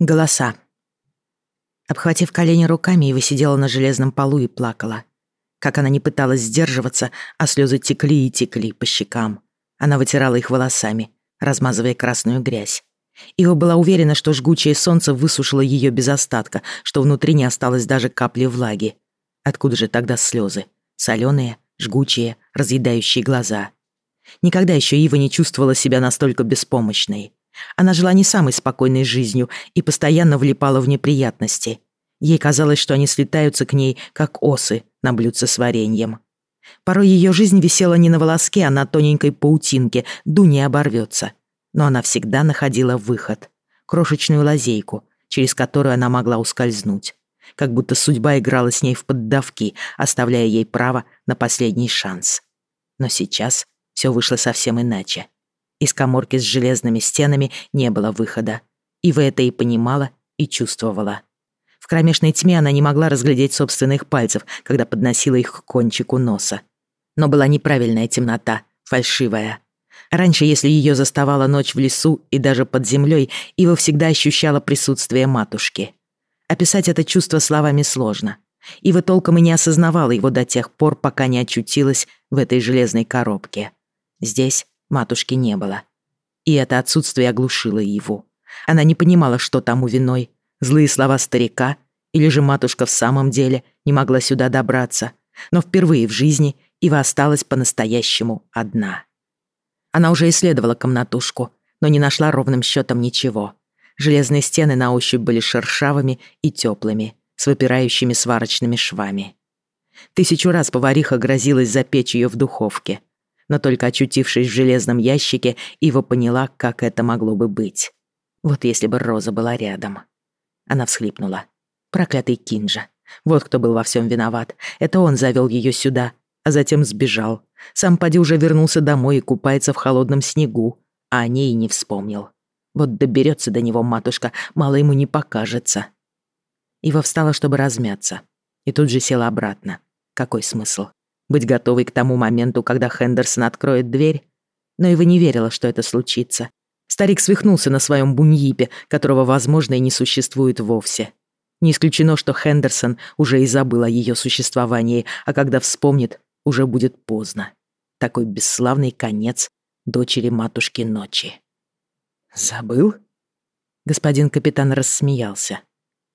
Голоса. Обхватив колени руками, Ива сидела на железном полу и плакала. Как она не пыталась сдерживаться, а слезы текли и текли по щекам. Она вытирала их волосами, размазывая красную грязь. Ива была уверена, что жгучее солнце высушило ее без остатка, что внутри не осталось даже капли влаги. Откуда же тогда слезы? Соленые, жгучие, разъедающие глаза. Никогда еще Ива не чувствовала себя настолько беспомощной. Она жила не самой спокойной жизнью и постоянно влипала в неприятности. Ей казалось, что они слетаются к ней, как осы на блюдце с вареньем. Порой ее жизнь висела не на волоске, а на тоненькой паутинке, ду не оборвется. Но она всегда находила выход. Крошечную лазейку, через которую она могла ускользнуть. Как будто судьба играла с ней в поддавки, оставляя ей право на последний шанс. Но сейчас все вышло совсем иначе. Из коморки с железными стенами не было выхода. Ива это и понимала, и чувствовала. В кромешной тьме она не могла разглядеть собственных пальцев, когда подносила их к кончику носа. Но была неправильная темнота, фальшивая. Раньше, если ее заставала ночь в лесу и даже под землей, Ива всегда ощущала присутствие матушки. Описать это чувство словами сложно. Ива толком и не осознавала его до тех пор, пока не очутилась в этой железной коробке. Здесь матушки не было. И это отсутствие оглушило его. Она не понимала, что тому виной. Злые слова старика или же матушка в самом деле не могла сюда добраться. Но впервые в жизни Ива осталась по-настоящему одна. Она уже исследовала комнатушку, но не нашла ровным счетом ничего. Железные стены на ощупь были шершавыми и теплыми, с выпирающими сварочными швами. Тысячу раз повариха грозилась запечь ее в духовке, но только очутившись в железном ящике, Ива поняла, как это могло бы быть. Вот если бы Роза была рядом. Она всхлипнула. Проклятый Кинжа. Вот кто был во всем виноват. Это он завел ее сюда, а затем сбежал. Сам Пади уже вернулся домой и купается в холодном снегу, а о ней и не вспомнил. Вот доберется до него матушка, мало ему не покажется. Ива встала, чтобы размяться, и тут же села обратно. Какой смысл? Быть готовой к тому моменту, когда Хендерсон откроет дверь. Но Ива не верила, что это случится. Старик свихнулся на своем буньипе, которого, возможно, и не существует вовсе. Не исключено, что Хендерсон уже и забыл о ее существовании, а когда вспомнит, уже будет поздно. Такой бесславный конец дочери матушки ночи. «Забыл?» Господин капитан рассмеялся.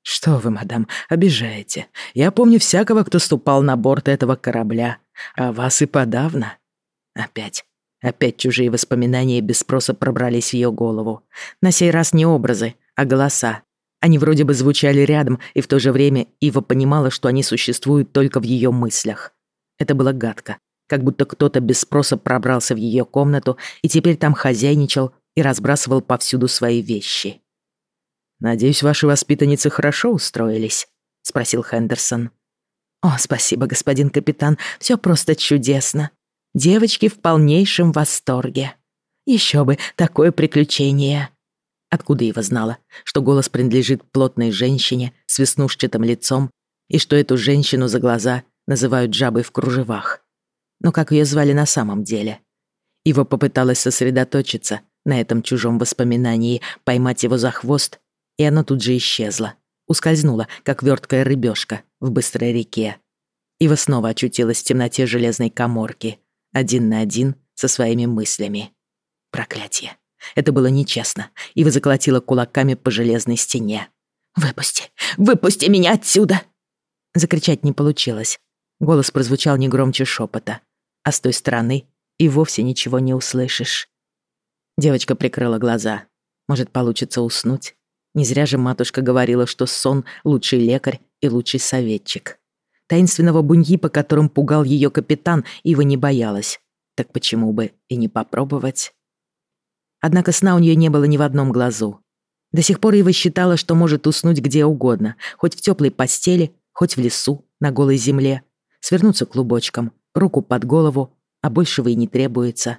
«Что вы, мадам, обижаете? Я помню всякого, кто ступал на борт этого корабля, а вас и подавно». Опять, опять чужие воспоминания без спроса пробрались в ее голову. На сей раз не образы, а голоса. Они вроде бы звучали рядом, и в то же время Ива понимала, что они существуют только в ее мыслях. Это было гадко, как будто кто-то без спроса пробрался в ее комнату и теперь там хозяйничал и разбрасывал повсюду свои вещи. «Надеюсь, ваши воспитанницы хорошо устроились?» — спросил Хендерсон. «О, спасибо, господин капитан, все просто чудесно. Девочки в полнейшем восторге. Еще бы, такое приключение!» Откуда его знала, что голос принадлежит плотной женщине с веснушчатым лицом и что эту женщину за глаза называют жабой в кружевах? Но как ее звали на самом деле? Ива попыталась сосредоточиться на этом чужом воспоминании, поймать его за хвост и оно тут же исчезло. Ускользнуло, как верткая рыбешка в быстрой реке. Ива снова очутилась в темноте железной коморки, один на один со своими мыслями. Проклятие. Это было нечестно. Ива заколотила кулаками по железной стене. «Выпусти! Выпусти меня отсюда!» Закричать не получилось. Голос прозвучал не громче шепота. А с той стороны и вовсе ничего не услышишь. Девочка прикрыла глаза. Может, получится уснуть? Не зря же матушка говорила, что сон — лучший лекарь и лучший советчик. Таинственного буньи, по которым пугал ее капитан, Ива не боялась. Так почему бы и не попробовать? Однако сна у нее не было ни в одном глазу. До сих пор Ива считала, что может уснуть где угодно, хоть в теплой постели, хоть в лесу, на голой земле, свернуться клубочком, руку под голову, а большего и не требуется.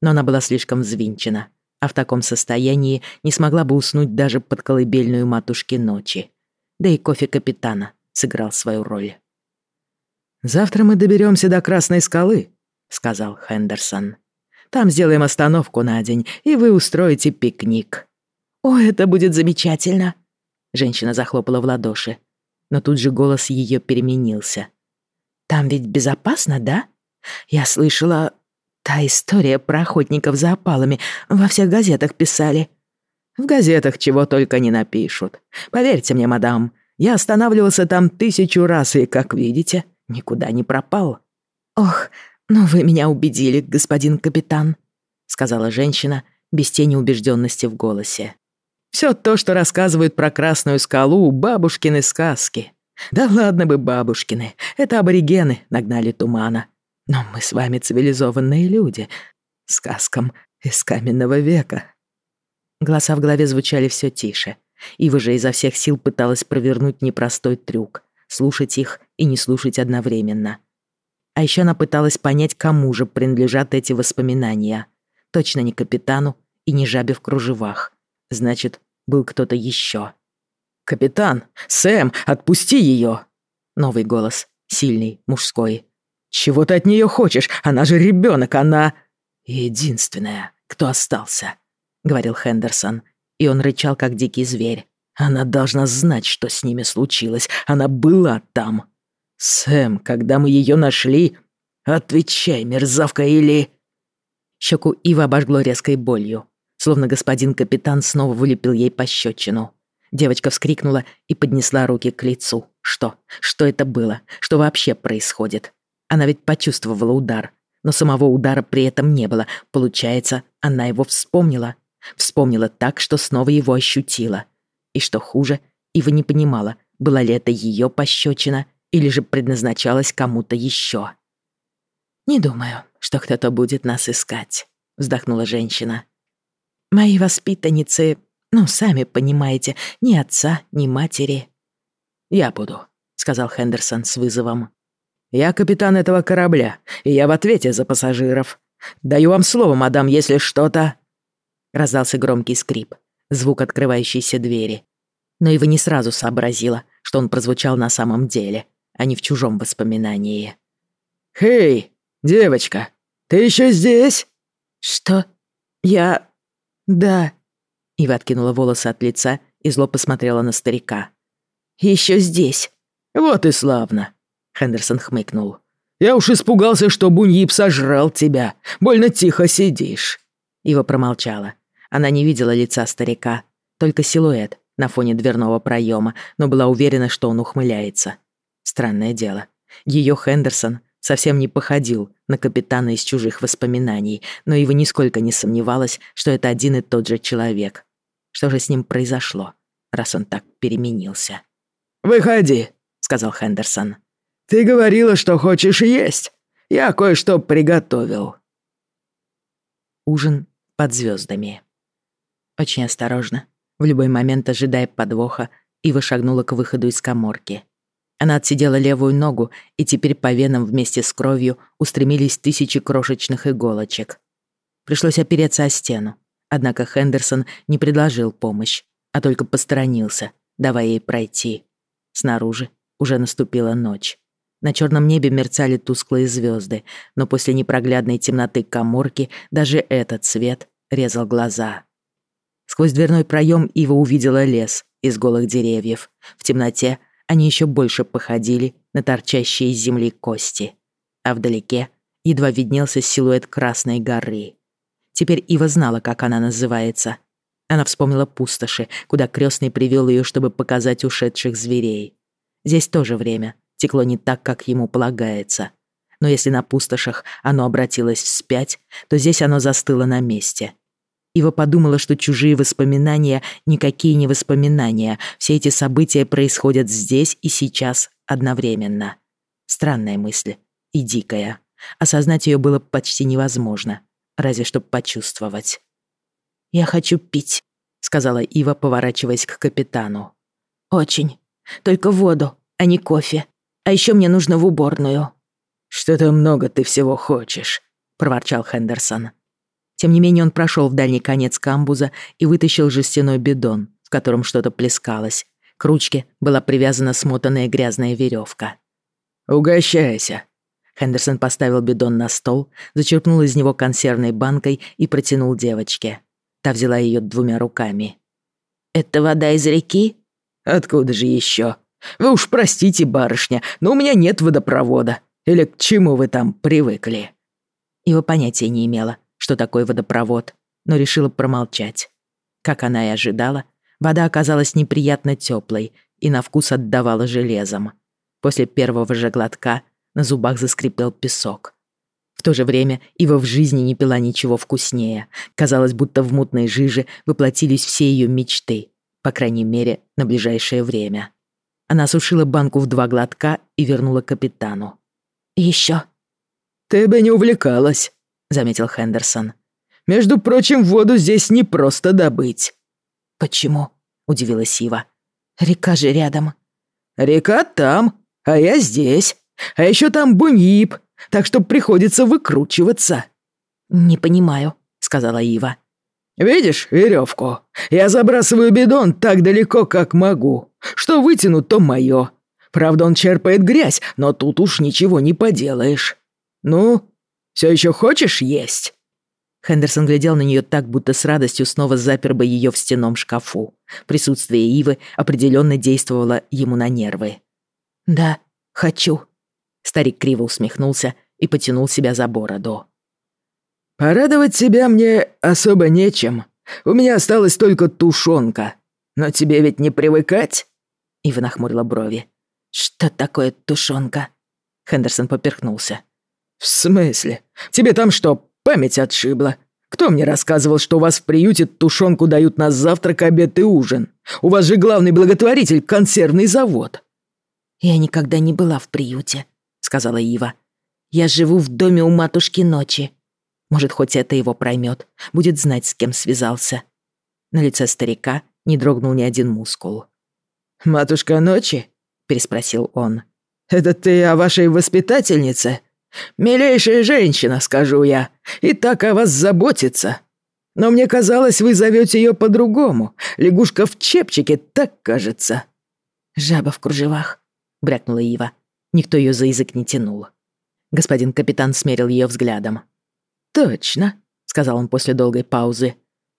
Но она была слишком взвинчена а в таком состоянии не смогла бы уснуть даже под колыбельную матушки ночи. Да и кофе капитана сыграл свою роль. «Завтра мы доберемся до Красной скалы», — сказал Хендерсон. «Там сделаем остановку на день, и вы устроите пикник». «О, это будет замечательно», Женщина захлопала в ладоши. Но тут же голос ее переменился. «Там ведь безопасно, да? Я слышала, та история про охотников за опалами во всех газетах писали». «В газетах чего только не напишут. Поверьте мне, мадам, я останавливался там тысячу раз и, как видите, никуда не пропал». «Ох, ну вы меня убедили, господин капитан», — сказала женщина без тени убежденности в голосе. Все то, что рассказывают про Красную скалу, бабушкины сказки. Да ладно бы бабушкины, это аборигены нагнали тумана. Но мы с вами цивилизованные люди. Сказкам из каменного века. Голоса в голове звучали все тише. Ива же изо всех сил пыталась провернуть непростой трюк. Слушать их и не слушать одновременно. А еще она пыталась понять, кому же принадлежат эти воспоминания. Точно не капитану и не жабе в кружевах. Значит, был кто-то еще. «Капитан! Сэм, отпусти ее!» Новый голос, сильный, мужской. «Чего ты от нее хочешь? Она же ребенок, она...» «Единственная, кто остался», — говорил Хендерсон. И он рычал, как дикий зверь. «Она должна знать, что с ними случилось. Она была там. Сэм, когда мы ее нашли... Отвечай, мерзавка, или...» Щеку Ива обожгло резкой болью словно господин капитан снова вылепил ей пощечину. Девочка вскрикнула и поднесла руки к лицу. Что? Что это было? Что вообще происходит? Она ведь почувствовала удар, но самого удара при этом не было. Получается, она его вспомнила. Вспомнила так, что снова его ощутила. И что хуже, Ива не понимала, была ли это ее пощечина или же предназначалась кому-то еще. «Не думаю, что кто-то будет нас искать», — вздохнула женщина. Мои воспитанницы, ну, сами понимаете, ни отца, ни матери». «Я буду», — сказал Хендерсон с вызовом. «Я капитан этого корабля, и я в ответе за пассажиров. Даю вам слово, мадам, если что-то...» Раздался громкий скрип, звук открывающейся двери. Но Ива не сразу сообразила, что он прозвучал на самом деле, а не в чужом воспоминании. «Хей, девочка, ты еще здесь?» «Что? Я... «Да». Ива откинула волосы от лица и зло посмотрела на старика. «Еще здесь». «Вот и славно», — Хендерсон хмыкнул. «Я уж испугался, что Буньип сожрал тебя. Больно тихо сидишь». Ива промолчала. Она не видела лица старика, только силуэт на фоне дверного проема, но была уверена, что он ухмыляется. Странное дело. Ее Хендерсон совсем не походил на капитана из чужих воспоминаний, но Ива нисколько не сомневалась, что это один и тот же человек. Что же с ним произошло, раз он так переменился? «Выходи», — сказал Хендерсон. «Ты говорила, что хочешь есть. Я кое-что приготовил». Ужин под звездами. Очень осторожно, в любой момент ожидая подвоха, Ива шагнула к выходу из коморки. Она отсидела левую ногу, и теперь по венам вместе с кровью устремились тысячи крошечных иголочек. Пришлось опереться о стену. Однако Хендерсон не предложил помощь, а только посторонился, давая ей пройти. Снаружи уже наступила ночь. На черном небе мерцали тусклые звезды, но после непроглядной темноты коморки даже этот свет резал глаза. Сквозь дверной проем Ива увидела лес из голых деревьев. В темноте они еще больше походили на торчащие из земли кости. А вдалеке едва виднелся силуэт Красной горы. Теперь Ива знала, как она называется. Она вспомнила пустоши, куда крестный привел ее, чтобы показать ушедших зверей. Здесь тоже время текло не так, как ему полагается. Но если на пустошах оно обратилось вспять, то здесь оно застыло на месте. Ива подумала, что чужие воспоминания никакие не воспоминания. Все эти события происходят здесь и сейчас одновременно. Странная мысль и дикая. Осознать ее было почти невозможно, разве что почувствовать. «Я хочу пить», — сказала Ива, поворачиваясь к капитану. «Очень. Только воду, а не кофе. А еще мне нужно в уборную». «Что-то много ты всего хочешь», — проворчал Хендерсон. Тем не менее он прошел в дальний конец камбуза и вытащил жестяной бидон, в котором что-то плескалось. К ручке была привязана смотанная грязная веревка. «Угощайся!» Хендерсон поставил бидон на стол, зачерпнул из него консервной банкой и протянул девочке. Та взяла ее двумя руками. «Это вода из реки?» Откуда же еще? Вы уж простите, барышня, но у меня нет водопровода. Или к чему вы там привыкли?» Ива понятия не имела, что такое водопровод, но решила промолчать. Как она и ожидала, вода оказалась неприятно теплой и на вкус отдавала железом. После первого же глотка на зубах заскрипел песок. В то же время Ива в жизни не пила ничего вкуснее. Казалось, будто в мутной жиже воплотились все ее мечты, по крайней мере, на ближайшее время. Она осушила банку в два глотка и вернула капитану. «Еще». «Ты бы не увлекалась», — заметил Хендерсон. «Между прочим, воду здесь не просто добыть». «Почему?» — удивилась Ива. «Река же рядом». «Река там, а я здесь. А еще там Буньип, так что приходится выкручиваться». «Не понимаю», — сказала Ива. «Видишь веревку? Я забрасываю бидон так далеко, как могу. Что вытяну, то мое. Правда, он черпает грязь, но тут уж ничего не поделаешь. Ну, все еще хочешь есть?» Хендерсон глядел на нее так, будто с радостью снова запер бы ее в стенном шкафу. Присутствие Ивы определенно действовало ему на нервы. «Да, хочу». Старик криво усмехнулся и потянул себя за бороду. «Порадовать тебя мне особо нечем. У меня осталась только тушенка. Но тебе ведь не привыкать?» Ива нахмурила брови. «Что такое тушенка?» Хендерсон поперхнулся. «В смысле? Тебе там что, память отшибла? Кто мне рассказывал, что у вас в приюте тушенку дают на завтрак, обед и ужин? У вас же главный благотворитель — консервный завод». «Я никогда не была в приюте», — сказала Ива. «Я живу в доме у матушки ночи. Может, хоть это его проймет, будет знать, с кем связался. На лице старика не дрогнул ни один мускул. «Матушка ночи?» — переспросил он. «Это ты о вашей воспитательнице? Милейшая женщина, скажу я, и так о вас заботится. Но мне казалось, вы зовете ее по-другому. Лягушка в чепчике, так кажется». «Жаба в кружевах», — брякнула Ива. Никто ее за язык не тянул. Господин капитан смерил ее взглядом. «Точно», — сказал он после долгой паузы.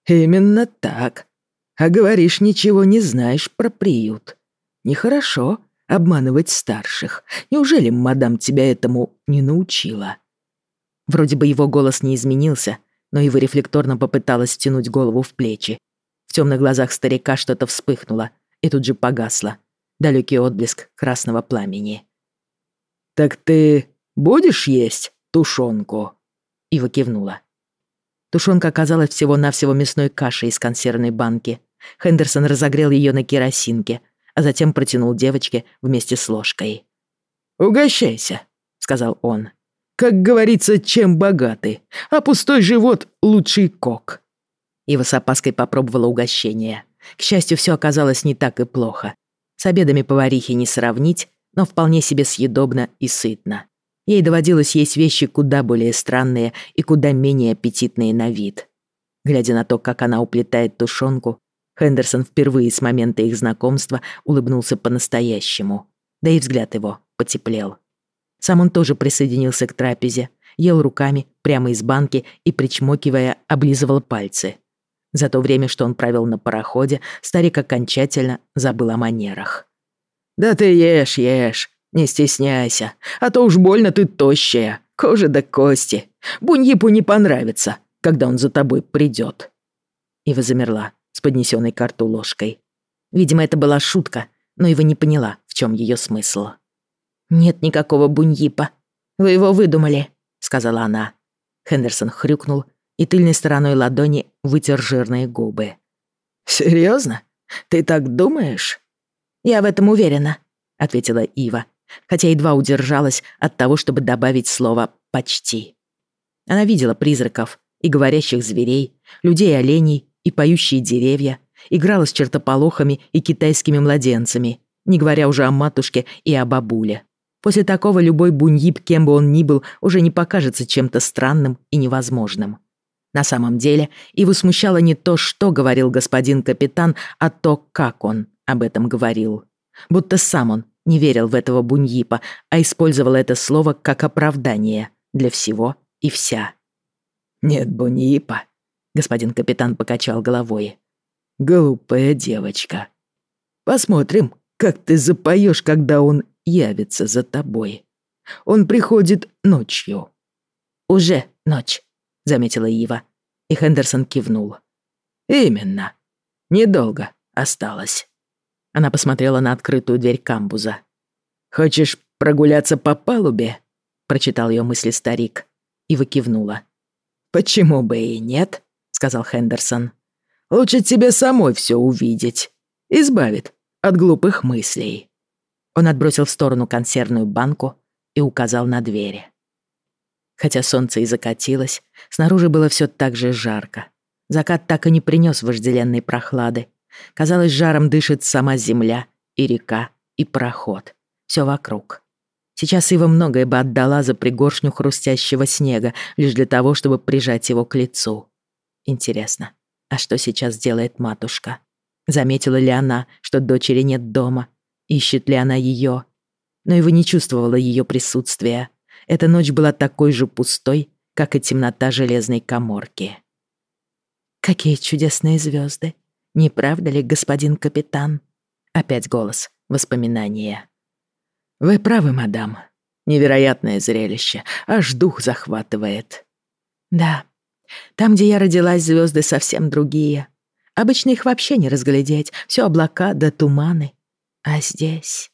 «Именно так. А говоришь, ничего не знаешь про приют. Нехорошо обманывать старших. Неужели мадам тебя этому не научила?» Вроде бы его голос не изменился, но его рефлекторно попыталась стянуть голову в плечи. В темных глазах старика что-то вспыхнуло и тут же погасло. Далекий отблеск красного пламени. «Так ты будешь есть тушенку?» Ива кивнула. Тушенка оказалась всего-навсего мясной кашей из консервной банки. Хендерсон разогрел ее на керосинке, а затем протянул девочке вместе с ложкой. «Угощайся», — сказал он. «Как говорится, чем богаты, а пустой живот — лучший кок». Ива с опаской попробовала угощение. К счастью, все оказалось не так и плохо. С обедами поварихи не сравнить, но вполне себе съедобно и сытно. Ей доводилось есть вещи куда более странные и куда менее аппетитные на вид. Глядя на то, как она уплетает тушенку, Хендерсон впервые с момента их знакомства улыбнулся по-настоящему. Да и взгляд его потеплел. Сам он тоже присоединился к трапезе, ел руками прямо из банки и, причмокивая, облизывал пальцы. За то время, что он провел на пароходе, старик окончательно забыл о манерах. «Да ты ешь, ешь. Не стесняйся, а то уж больно ты тощая, кожа до кости. Буньипу не понравится, когда он за тобой придет. Ива замерла с поднесенной к рту ложкой. Видимо, это была шутка, но Ива не поняла, в чем ее смысл. «Нет никакого буньипа. Вы его выдумали», — сказала она. Хендерсон хрюкнул и тыльной стороной ладони вытер жирные губы. «Серьезно? Ты так думаешь?» «Я в этом уверена», — ответила Ива, хотя едва удержалась от того, чтобы добавить слово «почти». Она видела призраков и говорящих зверей, людей-оленей и поющие деревья, играла с чертополохами и китайскими младенцами, не говоря уже о матушке и о бабуле. После такого любой буньип, кем бы он ни был, уже не покажется чем-то странным и невозможным. На самом деле, его смущало не то, что говорил господин капитан, а то, как он об этом говорил. Будто сам он не верил в этого Буньипа, а использовал это слово как оправдание для всего и вся. «Нет Буньипа», — господин капитан покачал головой. «Глупая девочка». Посмотрим, как ты запоешь, когда он явится за тобой. Он приходит ночью». «Уже ночь», — заметила Ива. И Хендерсон кивнул. «Именно. Недолго осталось». Она посмотрела на открытую дверь камбуза. «Хочешь прогуляться по палубе?» — прочитал ее мысли старик. Ива кивнула. «Почему бы и нет?» — сказал Хендерсон. «Лучше тебе самой все увидеть. Избавит от глупых мыслей». Он отбросил в сторону консервную банку и указал на двери. Хотя солнце и закатилось, снаружи было все так же жарко. Закат так и не принес вожделенной прохлады. Казалось, жаром дышит сама земля и река, и проход. Все вокруг. Сейчас Ива многое бы отдала за пригоршню хрустящего снега, лишь для того, чтобы прижать его к лицу. Интересно, а что сейчас делает матушка? Заметила ли она, что дочери нет дома? Ищет ли она ее? Но Ива не чувствовала ее присутствия. Эта ночь была такой же пустой, как и темнота железной коморки. «Какие чудесные звезды! Не правда ли, господин капитан?» Опять голос, воспоминания. «Вы правы, мадам. Невероятное зрелище, аж дух захватывает». «Да, там, где я родилась, звезды совсем другие. Обычно их вообще не разглядеть, все облака да туманы. А здесь...»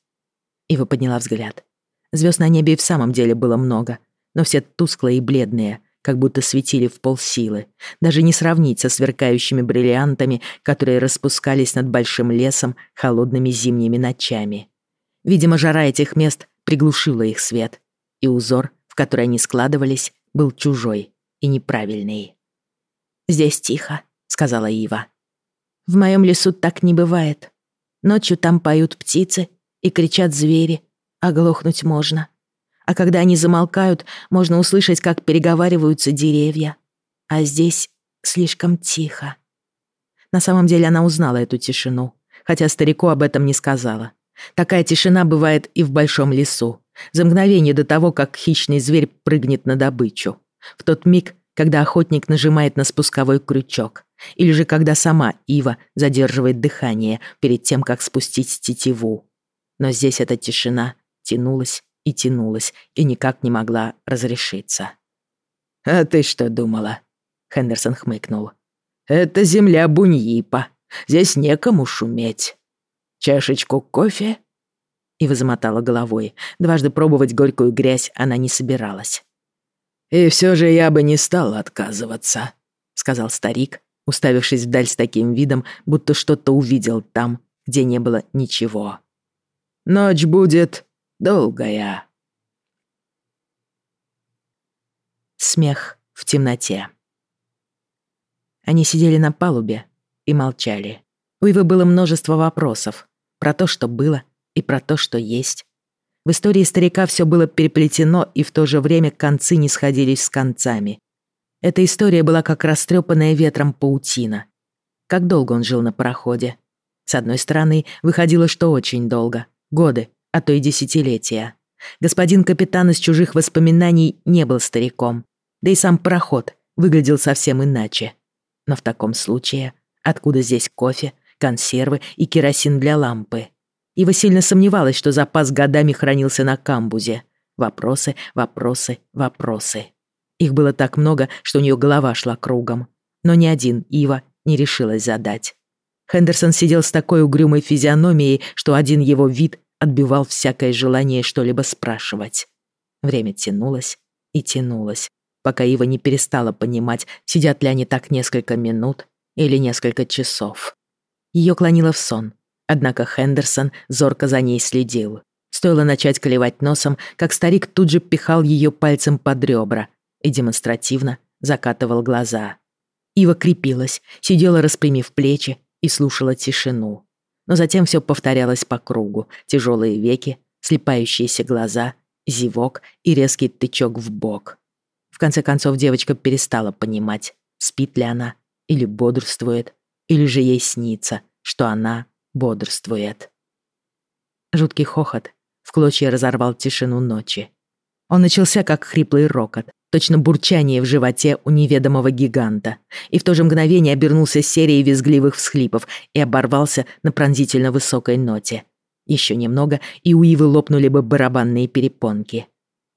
Ива подняла взгляд. Звезд на небе и в самом деле было много, но все тусклые и бледные, как будто светили в полсилы. Даже не сравнить со сверкающими бриллиантами, которые распускались над большим лесом холодными зимними ночами. Видимо, жара этих мест приглушила их свет, и узор, в который они складывались, был чужой и неправильный. «Здесь тихо», — сказала Ива. «В моем лесу так не бывает. Ночью там поют птицы и кричат звери, оглохнуть можно. А когда они замолкают, можно услышать, как переговариваются деревья. А здесь слишком тихо. На самом деле она узнала эту тишину, хотя старику об этом не сказала. Такая тишина бывает и в большом лесу, за мгновение до того, как хищный зверь прыгнет на добычу. В тот миг, когда охотник нажимает на спусковой крючок, или же когда сама Ива задерживает дыхание перед тем, как спустить тетиву. Но здесь эта тишина тянулась и тянулась, и никак не могла разрешиться. «А ты что думала?» — Хендерсон хмыкнул. «Это земля Буньипа. Здесь некому шуметь. Чашечку кофе?» Ива замотала головой. Дважды пробовать горькую грязь она не собиралась. «И все же я бы не стал отказываться», — сказал старик, уставившись вдаль с таким видом, будто что-то увидел там, где не было ничего. «Ночь будет долгая». Смех в темноте. Они сидели на палубе и молчали. У Ивы было множество вопросов про то, что было, и про то, что есть. В истории старика все было переплетено, и в то же время концы не сходились с концами. Эта история была как растрепанная ветром паутина. Как долго он жил на пароходе? С одной стороны, выходило, что очень долго. Годы, а то и десятилетия. Господин капитан из чужих воспоминаний не был стариком. Да и сам пароход выглядел совсем иначе. Но в таком случае, откуда здесь кофе, консервы и керосин для лампы? Ива сильно сомневалась, что запас годами хранился на камбузе. Вопросы, вопросы, вопросы. Их было так много, что у нее голова шла кругом. Но ни один Ива не решилась задать. Хендерсон сидел с такой угрюмой физиономией, что один его вид отбивал всякое желание что-либо спрашивать. Время тянулось и тянулось, пока Ива не перестала понимать, сидят ли они так несколько минут или несколько часов. Ее клонило в сон, однако Хендерсон зорко за ней следил. Стоило начать клевать носом, как старик тут же пихал ее пальцем под ребра и демонстративно закатывал глаза. Ива крепилась, сидела распрямив плечи и слушала тишину но затем все повторялось по кругу. Тяжелые веки, слепающиеся глаза, зевок и резкий тычок в бок. В конце концов девочка перестала понимать, спит ли она или бодрствует, или же ей снится, что она бодрствует. Жуткий хохот в клочья разорвал тишину ночи. Он начался как хриплый рокот, точно бурчание в животе у неведомого гиганта, и в то же мгновение обернулся серией визгливых всхлипов и оборвался на пронзительно высокой ноте. Еще немного, и у Ивы лопнули бы барабанные перепонки.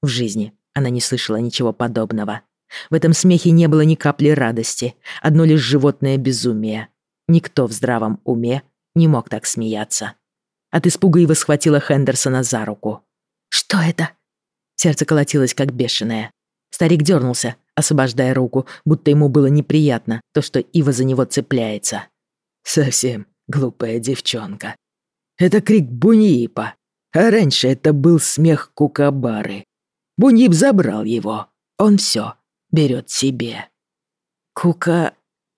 В жизни она не слышала ничего подобного. В этом смехе не было ни капли радости, одно лишь животное безумие. Никто в здравом уме не мог так смеяться. От испуга Ива схватила Хендерсона за руку. «Что это?» Сердце колотилось, как бешеное. Старик дернулся, освобождая руку, будто ему было неприятно то, что Ива за него цепляется. «Совсем глупая девчонка. Это крик Буньипа, а раньше это был смех Кукабары. Буньип забрал его. Он все берет себе». «Кука...»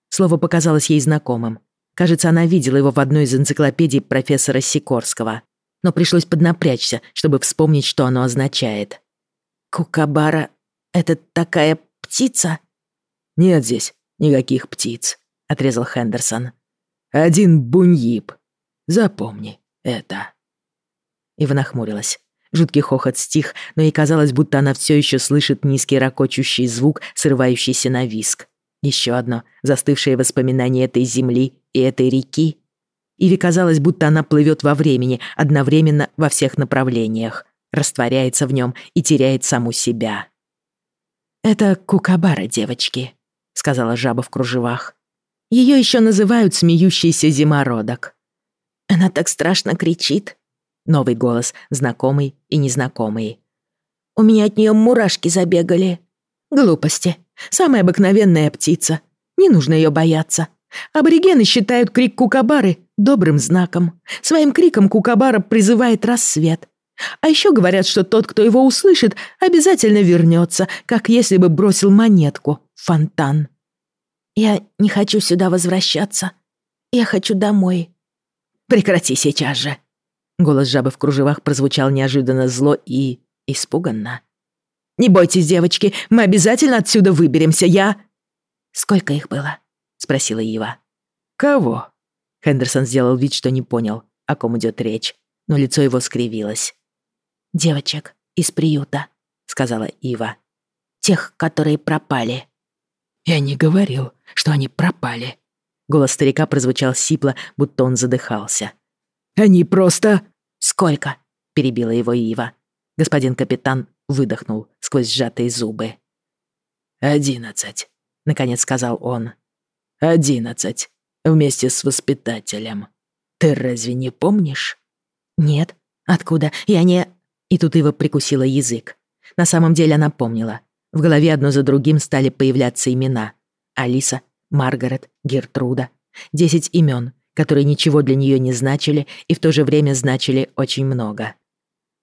Слово показалось ей знакомым. Кажется, она видела его в одной из энциклопедий профессора Сикорского. Но пришлось поднапрячься, чтобы вспомнить, что оно означает. «Кукабара — это такая птица?» «Нет здесь никаких птиц», — отрезал Хендерсон. «Один буньип. Запомни это». Ива нахмурилась. Жуткий хохот стих, но ей казалось, будто она все еще слышит низкий ракочущий звук, срывающийся на виск. Еще одно застывшее воспоминание этой земли и этой реки. Иве казалось, будто она плывет во времени, одновременно во всех направлениях, растворяется в нем и теряет саму себя. «Это кукабара, девочки», — сказала жаба в кружевах. Ее еще называют смеющийся зимородок. Она так страшно кричит. Новый голос, знакомый и незнакомый. У меня от нее мурашки забегали. Глупости. Самая обыкновенная птица. Не нужно ее бояться. Аборигены считают крик кукабары добрым знаком. Своим криком кукабара призывает рассвет. А еще говорят, что тот, кто его услышит, обязательно вернется, как если бы бросил монетку в фонтан. Я не хочу сюда возвращаться. Я хочу домой. Прекрати сейчас же. Голос жабы в кружевах прозвучал неожиданно зло и испуганно. «Не бойтесь, девочки, мы обязательно отсюда выберемся, я...» «Сколько их было?» — спросила Ива. «Кого?» Хендерсон сделал вид, что не понял, о ком идет речь, но лицо его скривилось. «Девочек из приюта», — сказала Ива. «Тех, которые пропали». «Я не говорил, что они пропали». Голос старика прозвучал сипло, будто он задыхался. «Они просто...» «Сколько?» — перебила его Ива. Господин капитан выдохнул сквозь сжатые зубы. «Одиннадцать», — наконец сказал он. «Одиннадцать. Вместе с воспитателем. Ты разве не помнишь?» «Нет. Откуда? Я не...» И тут Ива прикусила язык. На самом деле она помнила. В голове одно за другим стали появляться имена. Алиса, Маргарет, Гертруда. Десять имен, которые ничего для нее не значили и в то же время значили очень много.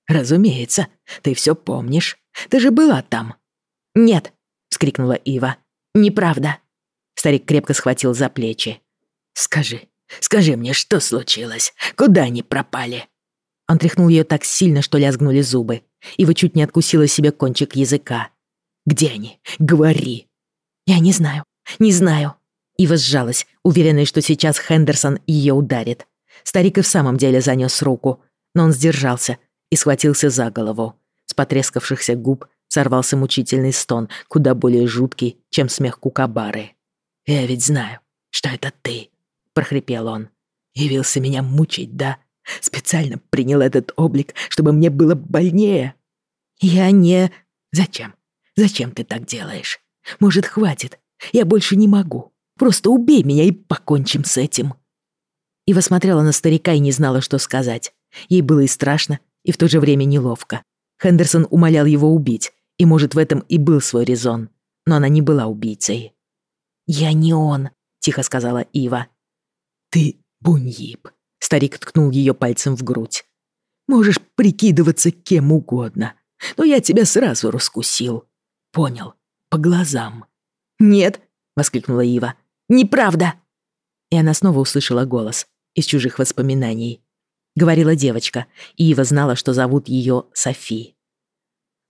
«Разумеется, ты все помнишь. Ты же была там». «Нет», — вскрикнула Ива. «Неправда». Старик крепко схватил за плечи. «Скажи, скажи мне, что случилось? Куда они пропали?» Он тряхнул ее так сильно, что лязгнули зубы. Ива чуть не откусила себе кончик языка. «Где они? Говори!» «Я не знаю, не знаю». Ива сжалась, уверенная, что сейчас Хендерсон ее ударит. Старик и в самом деле занес руку, но он сдержался и схватился за голову. С потрескавшихся губ сорвался мучительный стон, куда более жуткий, чем смех кукабары. «Я ведь знаю, что это ты», — прохрипел он. «Явился меня мучить, да? Специально принял этот облик, чтобы мне было больнее». «Я не...» «Зачем? Зачем ты так делаешь? Может, хватит? Я больше не могу. Просто убей меня и покончим с этим». Ива смотрела на старика и не знала, что сказать. Ей было и страшно, и в то же время неловко. Хендерсон умолял его убить, и, может, в этом и был свой резон. Но она не была убийцей. «Я не он», — тихо сказала Ива. «Ты буньип», — старик ткнул ее пальцем в грудь. «Можешь прикидываться кем угодно, но я тебя сразу раскусил. Понял, по глазам». «Нет», — воскликнула Ива, — «неправда». И она снова услышала голос из чужих воспоминаний говорила девочка, и Ива знала, что зовут ее Софи.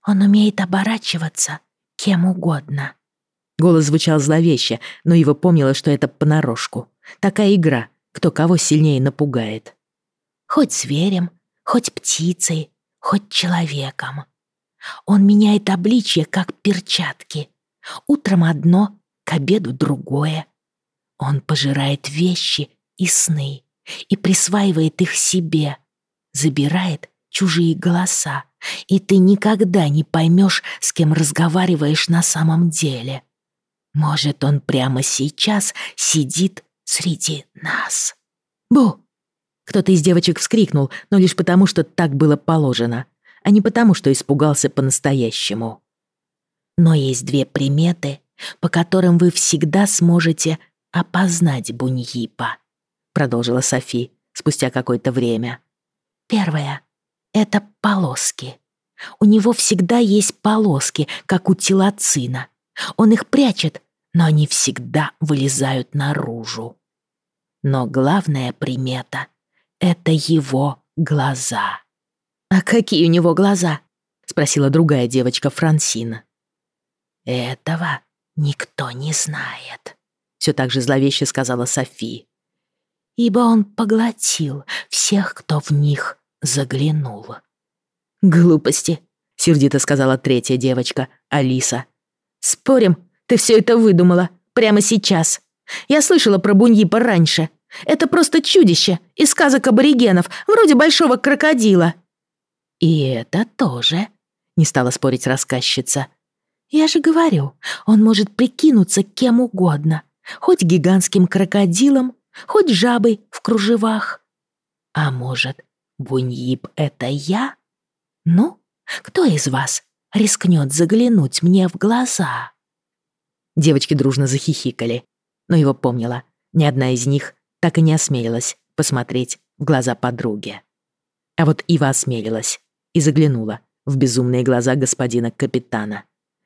«Он умеет оборачиваться кем угодно». Голос звучал зловеще, но Ива помнила, что это понарошку. Такая игра, кто кого сильнее напугает. «Хоть зверем, хоть птицей, хоть человеком. Он меняет обличье, как перчатки. Утром одно, к обеду другое. Он пожирает вещи и сны и присваивает их себе, забирает чужие голоса, и ты никогда не поймешь, с кем разговариваешь на самом деле. Может, он прямо сейчас сидит среди нас. Бу! Кто-то из девочек вскрикнул, но лишь потому, что так было положено, а не потому, что испугался по-настоящему. Но есть две приметы, по которым вы всегда сможете опознать Буньипа, продолжила Софи спустя какое-то время. Первое — это полоски. У него всегда есть полоски, как у телоцина. Он их прячет, но они всегда вылезают наружу. Но главная примета — это его глаза. «А какие у него глаза?» — спросила другая девочка Франсина. «Этого никто не знает», — все так же зловеще сказала Софи. «Ибо он поглотил всех, кто в них заглянул». «Глупости», — сердито сказала третья девочка, Алиса. «Спорим, ты все это выдумала прямо сейчас. Я слышала про Буньипа раньше. Это просто чудище из сказок аборигенов, вроде большого крокодила». «И это тоже», — не стала спорить рассказчица. «Я же говорю, он может прикинуться кем угодно, хоть гигантским крокодилом, хоть жабой в кружевах. А может, Буньип — это я? Ну, кто из вас рискнет заглянуть мне в глаза?» Девочки дружно захихикали, но его помнила. Ни одна из них так и не осмелилась посмотреть в глаза подруги. А вот Ива осмелилась и заглянула в безумные глаза господина капитана.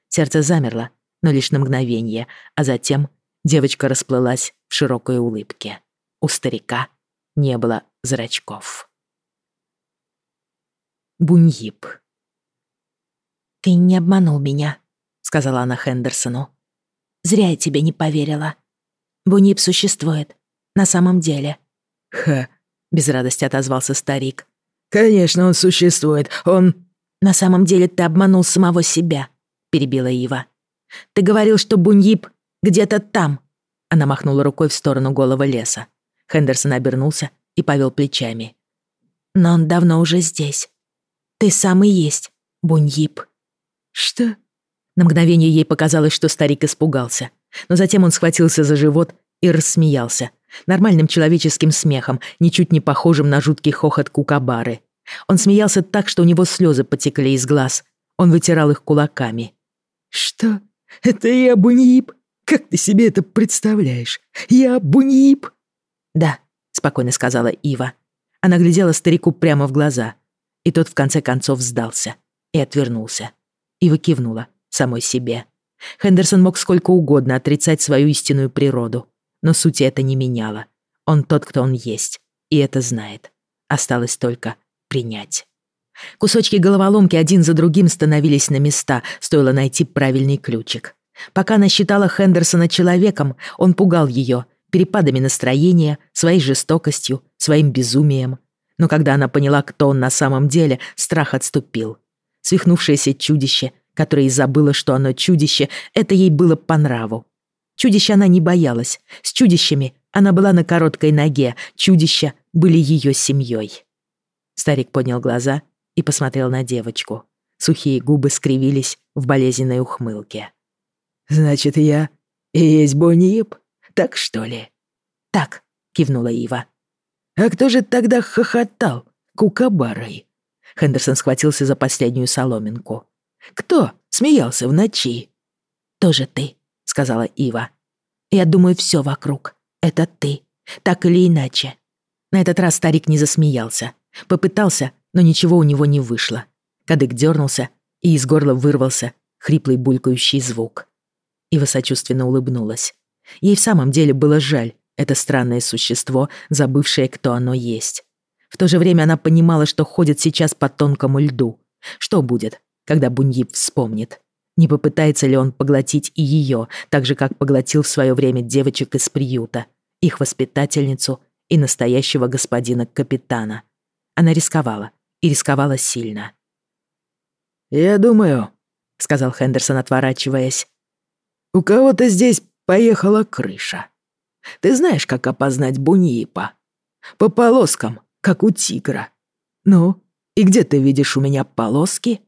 Сердце замерло, но лишь на мгновение, а затем девочка расплылась в широкой улыбке. У старика не было зрачков. Буньип. «Ты не обманул меня», — сказала она Хендерсону. «Зря я тебе не поверила. Буньип существует. На самом деле». «Ха», — без радости отозвался старик. «Конечно, он существует. Он...» «На самом деле ты обманул самого себя», — перебила Ива. «Ты говорил, что Буньип где-то там». Она махнула рукой в сторону голого леса. Хендерсон обернулся и повел плечами. «Но он давно уже здесь. Ты сам и есть, Буньип». «Что?» На мгновение ей показалось, что старик испугался. Но затем он схватился за живот и рассмеялся. Нормальным человеческим смехом, ничуть не похожим на жуткий хохот кукабары. Он смеялся так, что у него слезы потекли из глаз. Он вытирал их кулаками. «Что? Это я Буньип? Как ты себе это представляешь? Я Буньип?» «Да», — спокойно сказала Ива. Она глядела старику прямо в глаза. И тот в конце концов сдался и отвернулся. Ива кивнула самой себе. Хендерсон мог сколько угодно отрицать свою истинную природу, но сути это не меняло. Он тот, кто он есть, и это знает. Осталось только принять. Кусочки головоломки один за другим становились на места, стоило найти правильный ключик. Пока она считала Хендерсона человеком, он пугал ее перепадами настроения, своей жестокостью, своим безумием. Но когда она поняла, кто он на самом деле, страх отступил. Свихнувшееся чудище, которое и забыло, что оно чудище, это ей было по нраву. Чудища она не боялась. С чудищами она была на короткой ноге. Чудища были ее семьей. Старик поднял глаза и посмотрел на девочку. Сухие губы скривились в болезненной ухмылке. «Значит, я и есть Бониеп? Так что ли?» «Так», — кивнула Ива. «А кто же тогда хохотал кукабарой?» Хендерсон схватился за последнюю соломинку. «Кто смеялся в ночи?» «Тоже ты», — сказала Ива. «Я думаю, все вокруг. Это ты. Так или иначе». На этот раз старик не засмеялся. Попытался, но ничего у него не вышло. Кадык дернулся, и из горла вырвался хриплый булькающий звук. Ива сочувственно улыбнулась. Ей в самом деле было жаль это странное существо, забывшее, кто оно есть. В то же время она понимала, что ходит сейчас по тонкому льду. Что будет, когда Буньип вспомнит? Не попытается ли он поглотить и ее, так же, как поглотил в свое время девочек из приюта, их воспитательницу и настоящего господина-капитана? Она рисковала, и рисковала сильно. «Я думаю», — сказал Хендерсон, отворачиваясь, «у кого-то здесь поехала крыша. Ты знаешь, как опознать Буньипа? По полоскам, как у тигра. Ну, и где ты видишь у меня полоски?»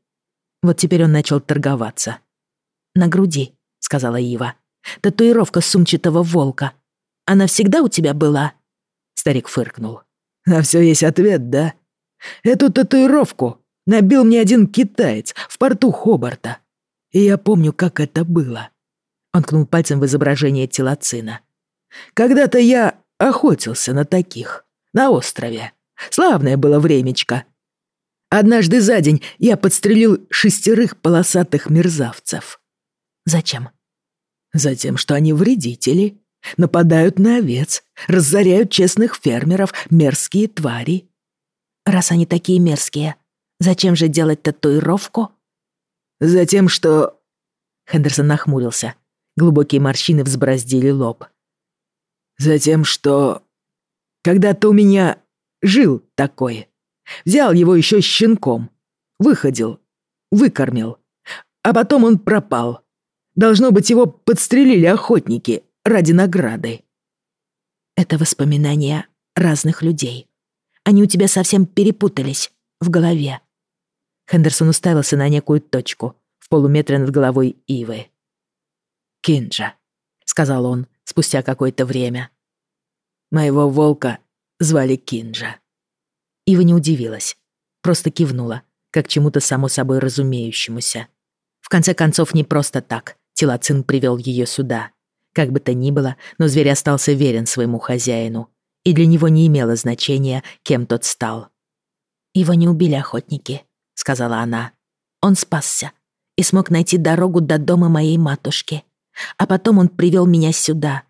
Вот теперь он начал торговаться. «На груди», — сказала Ива. «Татуировка сумчатого волка. Она всегда у тебя была?» Старик фыркнул. «На все есть ответ, да? Эту татуировку набил мне один китаец в порту Хобарта. И я помню, как это было». Он кнул пальцем в изображение телоцина. «Когда-то я охотился на таких, на острове. Славное было времечко. Однажды за день я подстрелил шестерых полосатых мерзавцев. Зачем? Затем, что они вредители, нападают на овец, разоряют честных фермеров, мерзкие твари. Раз они такие мерзкие, зачем же делать татуировку? Затем, что... Хендерсон нахмурился. Глубокие морщины взбороздили лоб. Затем, что... Когда-то у меня жил такой. Взял его еще щенком. Выходил. Выкормил. А потом он пропал. Должно быть, его подстрелили охотники ради награды. Это воспоминания разных людей. Они у тебя совсем перепутались в голове. Хендерсон уставился на некую точку в полуметре над головой Ивы. «Кинджа», — сказал он спустя какое-то время. «Моего волка звали Кинджа». Ива не удивилась, просто кивнула, как чему-то само собой разумеющемуся. В конце концов, не просто так Телоцин привел ее сюда. Как бы то ни было, но зверь остался верен своему хозяину, и для него не имело значения, кем тот стал. «Его не убили охотники», — сказала она. «Он спасся и смог найти дорогу до дома моей матушки. А потом он привел меня сюда.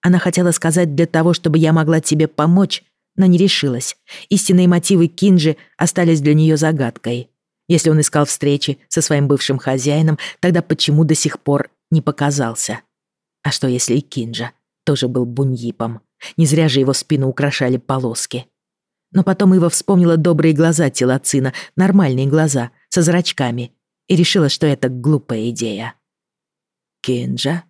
Она хотела сказать для того, чтобы я могла тебе помочь, но не решилась. Истинные мотивы Кинджи остались для нее загадкой. Если он искал встречи со своим бывшим хозяином, тогда почему до сих пор не показался? А что если и Кинджа тоже был буньипом? Не зря же его спину украшали полоски. Но потом Ива вспомнила добрые глаза Телоцина, нормальные глаза, со зрачками, и решила, что это глупая идея. «Кинджа?»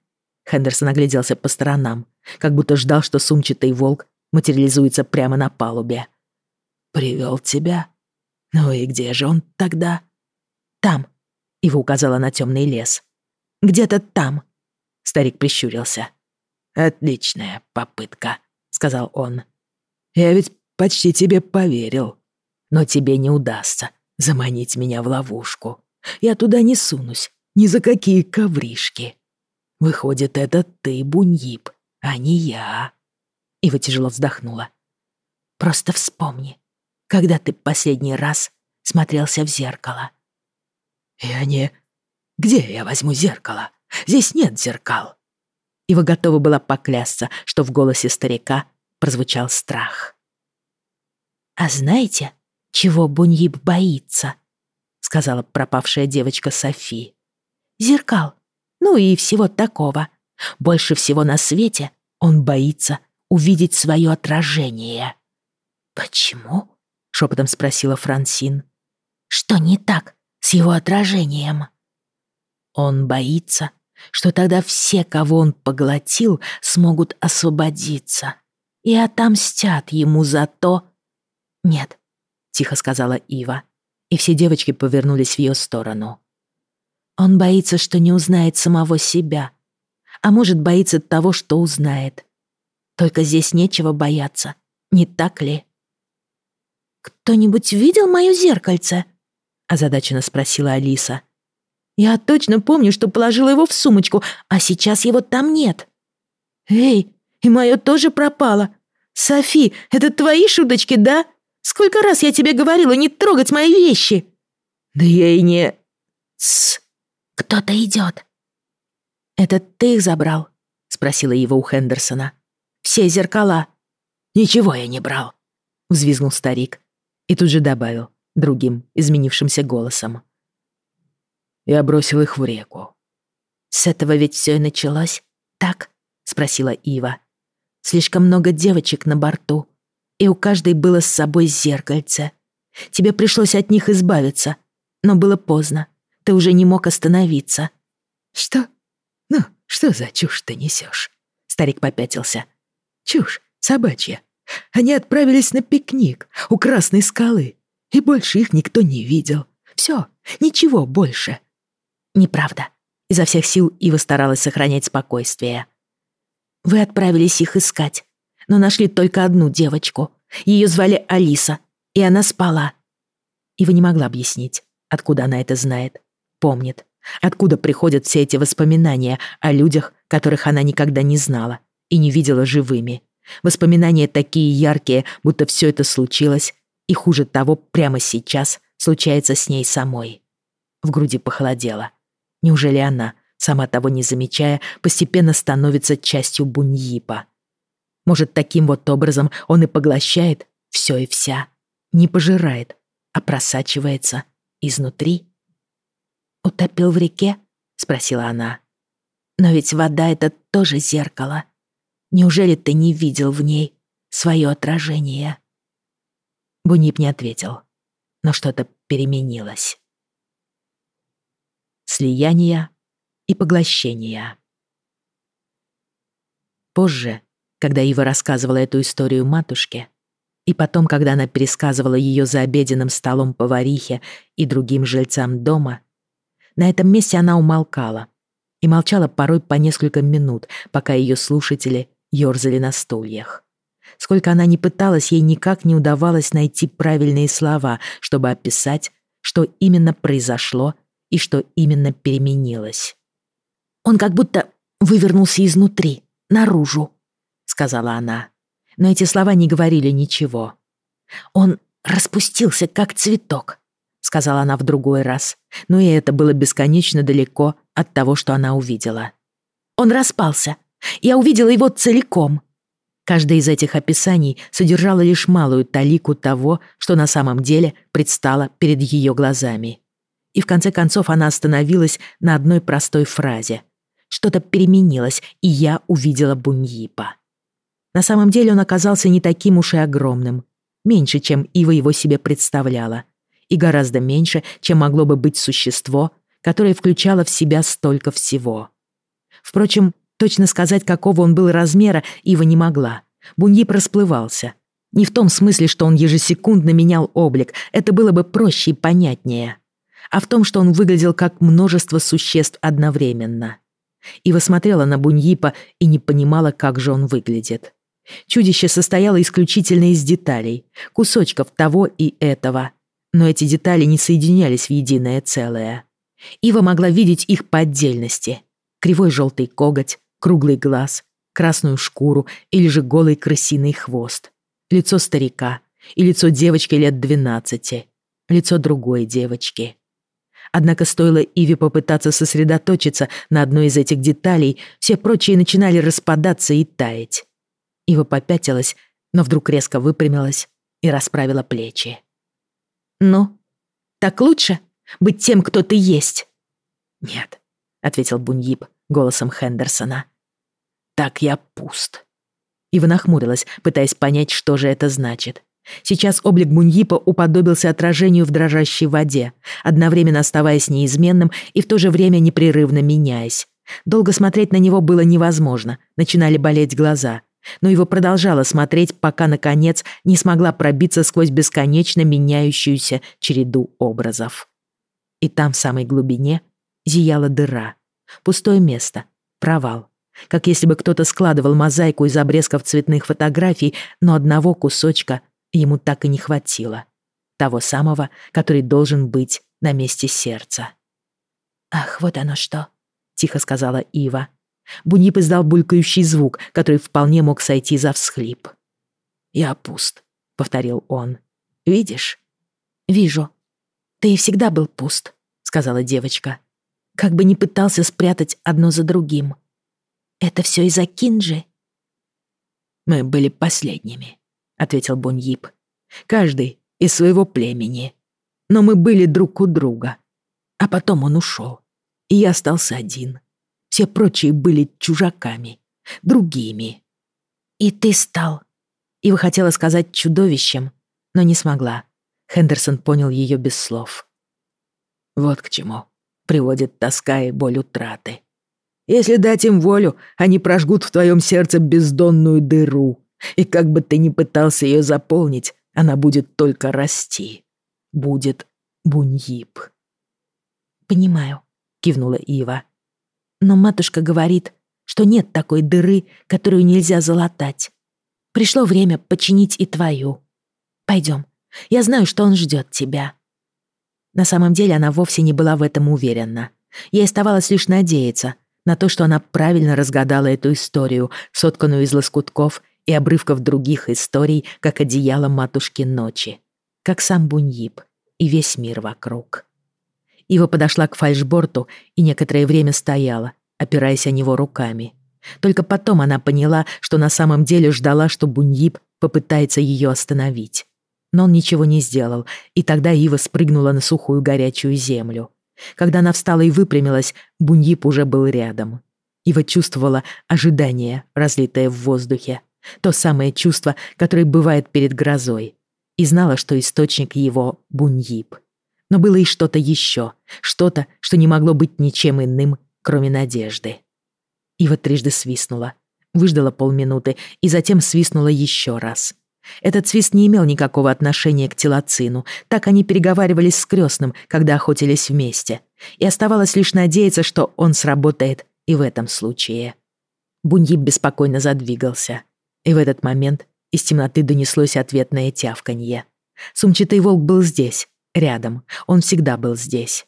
Хендерсон огляделся по сторонам, как будто ждал, что сумчатый волк материализуется прямо на палубе. «Привел тебя? Ну и где же он тогда?» «Там», — Ива указала на темный лес. «Где-то там», — старик прищурился. «Отличная попытка», — сказал он. «Я ведь почти тебе поверил. Но тебе не удастся заманить меня в ловушку. Я туда не сунусь, ни за какие ковришки. Выходит, это ты, Буньип, а не я». Ива тяжело вздохнула. «Просто вспомни, когда ты последний раз смотрелся в зеркало». «Я не... Где я возьму зеркало? Здесь нет зеркал». Ива готова была поклясться, что в голосе старика прозвучал страх. «А знаете, чего Буньиб боится?» — сказала пропавшая девочка Софи. «Зеркал. Ну и всего такого. Больше всего на свете он боится увидеть свое отражение. «Почему?» — шепотом спросила Франсин. «Что не так с его отражением?» Он боится, что тогда все, кого он поглотил, смогут освободиться и отомстят ему за то... «Нет», — тихо сказала Ива, и все девочки повернулись в ее сторону. Он боится, что не узнает самого себя, а может, боится того, что узнает. Только здесь нечего бояться, не так ли? «Кто-нибудь видел мое зеркальце?» — озадаченно спросила Алиса. «Я точно помню, что положила его в сумочку, а сейчас его там нет». «Эй, и мое тоже пропало. Софи, это твои шуточки, да? Сколько раз я тебе говорила не трогать мои вещи?» «Да я и не...» «Тсс, кто-то идет». «Это ты их забрал?» — спросила его у Хендерсона все зеркала. Ничего я не брал, взвизгнул старик и тут же добавил другим, изменившимся голосом. Я бросил их в реку. С этого ведь все и началось, так? спросила Ива. Слишком много девочек на борту, и у каждой было с собой зеркальце. Тебе пришлось от них избавиться, Но было поздно. Ты уже не мог остановиться. Что? Ну, что за чушь ты несешь? Старик попятился. Чушь собачья. Они отправились на пикник у Красной скалы, и больше их никто не видел. Все, ничего больше. Неправда. Изо всех сил Ива старалась сохранять спокойствие. Вы отправились их искать, но нашли только одну девочку. Ее звали Алиса, и она спала. Ива не могла объяснить, откуда она это знает, помнит, откуда приходят все эти воспоминания о людях, которых она никогда не знала и не видела живыми. Воспоминания такие яркие, будто все это случилось, и хуже того, прямо сейчас случается с ней самой. В груди похолодело. Неужели она, сама того не замечая, постепенно становится частью Буньипа? Может, таким вот образом он и поглощает все и вся, не пожирает, а просачивается изнутри? «Утопил в реке?» — спросила она. «Но ведь вода — это тоже зеркало. Неужели ты не видел в ней свое отражение?» Бунип не ответил, но что-то переменилось. Слияние и поглощение. Позже, когда Ива рассказывала эту историю матушке, и потом, когда она пересказывала ее за обеденным столом поварихе и другим жильцам дома, на этом месте она умолкала и молчала порой по несколько минут, пока ее слушатели ёрзали на стульях. Сколько она ни пыталась, ей никак не удавалось найти правильные слова, чтобы описать, что именно произошло и что именно переменилось. «Он как будто вывернулся изнутри, наружу», — сказала она. Но эти слова не говорили ничего. «Он распустился, как цветок», — сказала она в другой раз. Но и это было бесконечно далеко от того, что она увидела. «Он распался, я увидела его целиком». Каждое из этих описаний содержало лишь малую талику того, что на самом деле предстало перед ее глазами. И в конце концов она остановилась на одной простой фразе. Что-то переменилось, и я увидела Буньипа. На самом деле он оказался не таким уж и огромным. Меньше, чем Ива его себе представляла. И гораздо меньше, чем могло бы быть существо, которое включало в себя столько всего. Впрочем, Точно сказать, какого он был размера, Ива не могла. Буньип расплывался. Не в том смысле, что он ежесекундно менял облик, это было бы проще и понятнее, а в том, что он выглядел как множество существ одновременно. Ива смотрела на Буньипа и не понимала, как же он выглядит. Чудище состояло исключительно из деталей, кусочков того и этого. Но эти детали не соединялись в единое целое. Ива могла видеть их по отдельности. Кривой желтый коготь, круглый глаз, красную шкуру или же голый крысиный хвост, лицо старика и лицо девочки лет двенадцати, лицо другой девочки. Однако стоило Иве попытаться сосредоточиться на одной из этих деталей, все прочие начинали распадаться и таять. Ива попятилась, но вдруг резко выпрямилась и расправила плечи. «Ну, так лучше быть тем, кто ты есть?» «Нет», — ответил Буньиб голосом Хендерсона. Так я пуст. Ива нахмурилась, пытаясь понять, что же это значит. Сейчас облик Муньипа уподобился отражению в дрожащей воде, одновременно оставаясь неизменным и в то же время непрерывно меняясь. Долго смотреть на него было невозможно, начинали болеть глаза. Но его продолжала смотреть, пока, наконец, не смогла пробиться сквозь бесконечно меняющуюся череду образов. И там, в самой глубине, зияла дыра. Пустое место, провал как если бы кто-то складывал мозаику из обрезков цветных фотографий, но одного кусочка ему так и не хватило. Того самого, который должен быть на месте сердца. «Ах, вот оно что!» — тихо сказала Ива. Бунип издал булькающий звук, который вполне мог сойти за всхлип. «Я пуст», — повторил он. «Видишь?» «Вижу. Ты и всегда был пуст», — сказала девочка. «Как бы ни пытался спрятать одно за другим». Это все из-за Кинджи?» «Мы были последними», — ответил Боньип. «Каждый из своего племени. Но мы были друг у друга. А потом он ушел, и я остался один. Все прочие были чужаками, другими». «И ты стал...» Ива хотела сказать чудовищем, но не смогла. Хендерсон понял ее без слов. Вот к чему приводит тоска и боль утраты. Если дать им волю, они прожгут в твоем сердце бездонную дыру, и как бы ты ни пытался ее заполнить, она будет только расти. Будет буньип. «Понимаю», — кивнула Ива. «Но матушка говорит, что нет такой дыры, которую нельзя залатать. Пришло время починить и твою. Пойдем, я знаю, что он ждет тебя». На самом деле она вовсе не была в этом уверена. Ей оставалось лишь надеяться на то, что она правильно разгадала эту историю, сотканную из лоскутков и обрывков других историй, как одеяло матушки ночи, как сам Буньип и весь мир вокруг. Ива подошла к фальшборту и некоторое время стояла, опираясь о него руками. Только потом она поняла, что на самом деле ждала, что Буньип попытается ее остановить. Но он ничего не сделал, и тогда Ива спрыгнула на сухую горячую землю. Когда она встала и выпрямилась, Буньип уже был рядом. Ива чувствовала ожидание, разлитое в воздухе. То самое чувство, которое бывает перед грозой. И знала, что источник его — Буньип. Но было и что-то еще, что-то, что не могло быть ничем иным, кроме надежды. Ива трижды свистнула, выждала полминуты и затем свистнула еще раз. Этот свист не имел никакого отношения к Телоцину, так они переговаривались с крестным, когда охотились вместе, и оставалось лишь надеяться, что он сработает и в этом случае. Буньиб беспокойно задвигался, и в этот момент из темноты донеслось ответное тявканье. Сумчатый волк был здесь, рядом, он всегда был здесь.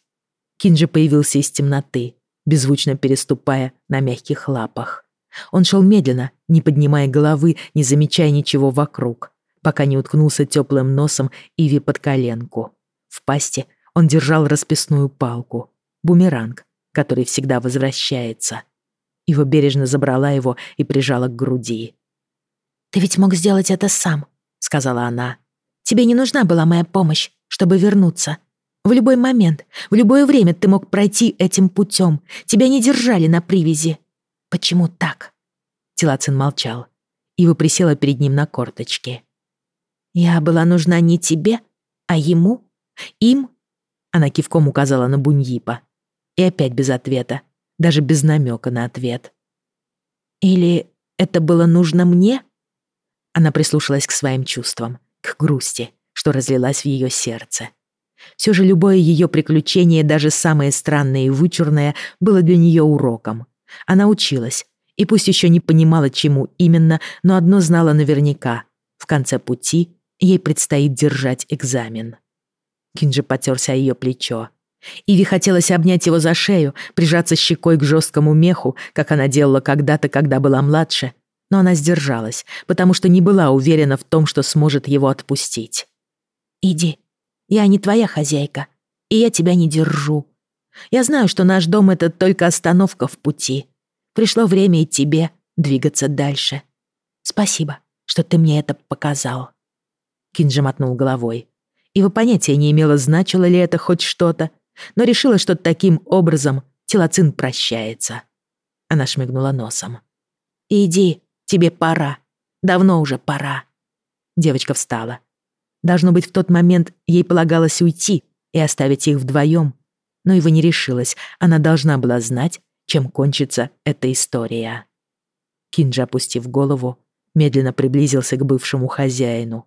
Кинджи появился из темноты, беззвучно переступая на мягких лапах. Он шел медленно, не поднимая головы, не замечая ничего вокруг, пока не уткнулся теплым носом Иви под коленку. В пасти он держал расписную палку, бумеранг, который всегда возвращается. Ива бережно забрала его и прижала к груди. «Ты ведь мог сделать это сам», — сказала она. «Тебе не нужна была моя помощь, чтобы вернуться. В любой момент, в любое время ты мог пройти этим путем. Тебя не держали на привязи. Почему так?» Тилацин молчал. Ива присела перед ним на корточки. «Я была нужна не тебе, а ему? Им?» Она кивком указала на Буньипа. И опять без ответа, даже без намека на ответ. «Или это было нужно мне?» Она прислушалась к своим чувствам, к грусти, что разлилась в ее сердце. Все же любое ее приключение, даже самое странное и вычурное, было для нее уроком. Она училась, и пусть еще не понимала, чему именно, но одно знала наверняка. В конце пути ей предстоит держать экзамен. Кинджи потерся о ее плечо. Иви хотелось обнять его за шею, прижаться щекой к жесткому меху, как она делала когда-то, когда была младше, но она сдержалась, потому что не была уверена в том, что сможет его отпустить. «Иди, я не твоя хозяйка, и я тебя не держу. Я знаю, что наш дом — это только остановка в пути. Пришло время и тебе двигаться дальше. Спасибо, что ты мне это показал». Кинджи мотнул головой. Его понятия не имело, значило ли это хоть что-то, но решила, что таким образом Телоцин прощается. Она шмыгнула носом. «Иди, тебе пора. Давно уже пора». Девочка встала. Должно быть, в тот момент ей полагалось уйти и оставить их вдвоем, но его не решилась, она должна была знать, чем кончится эта история. Кинджи, опустив голову, медленно приблизился к бывшему хозяину,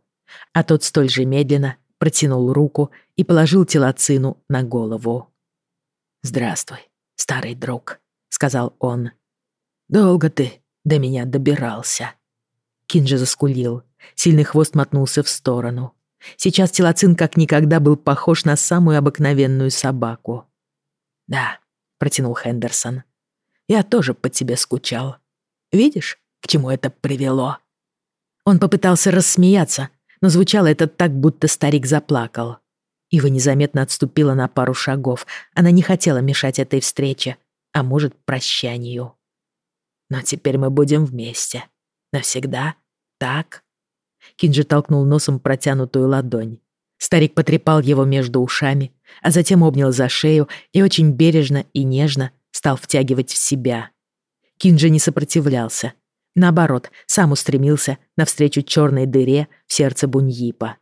а тот столь же медленно протянул руку и положил телоцину на голову. «Здравствуй, старый друг», — сказал он. «Долго ты до меня добирался». Кинджи заскулил, сильный хвост мотнулся в сторону. Сейчас телоцин как никогда был похож на самую обыкновенную собаку. «Да», — протянул Хендерсон, — «я тоже по тебе скучал. Видишь, к чему это привело?» Он попытался рассмеяться, но звучало это так, будто старик заплакал. Ива незаметно отступила на пару шагов. Она не хотела мешать этой встрече, а может, прощанию. «Но теперь мы будем вместе. Навсегда? Так?» Кинджи толкнул носом протянутую ладонь. Старик потрепал его между ушами, а затем обнял за шею и очень бережно и нежно стал втягивать в себя. Кинджи не сопротивлялся. Наоборот, сам устремился навстречу черной дыре в сердце Буньипа.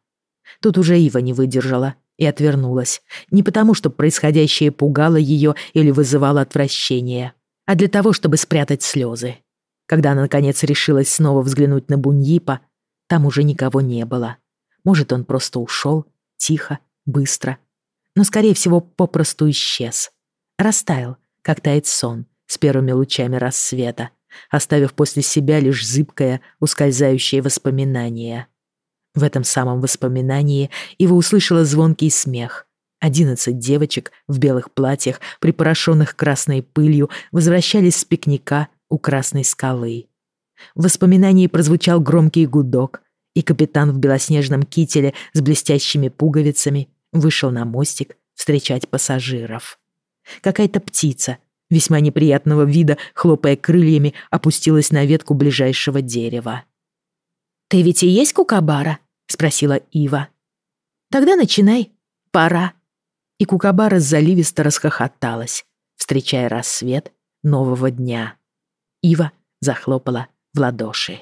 Тут уже Ива не выдержала и отвернулась. Не потому, что происходящее пугало ее или вызывало отвращение, а для того, чтобы спрятать слезы. Когда она, наконец, решилась снова взглянуть на Буньипа, там уже никого не было. Может, он просто ушел, тихо, быстро. Но, скорее всего, попросту исчез. Растаял, как тает сон, с первыми лучами рассвета, оставив после себя лишь зыбкое, ускользающее воспоминание. В этом самом воспоминании Ива услышала звонкий смех. Одиннадцать девочек в белых платьях, припорошенных красной пылью, возвращались с пикника у Красной скалы. В воспоминании прозвучал громкий гудок, и капитан в белоснежном кителе с блестящими пуговицами вышел на мостик встречать пассажиров. Какая-то птица, весьма неприятного вида, хлопая крыльями, опустилась на ветку ближайшего дерева. «Ты ведь и есть Кукабара?» — спросила Ива. «Тогда начинай. Пора». И Кукабара заливисто расхохоталась, встречая рассвет нового дня. Ива захлопала в ладоши.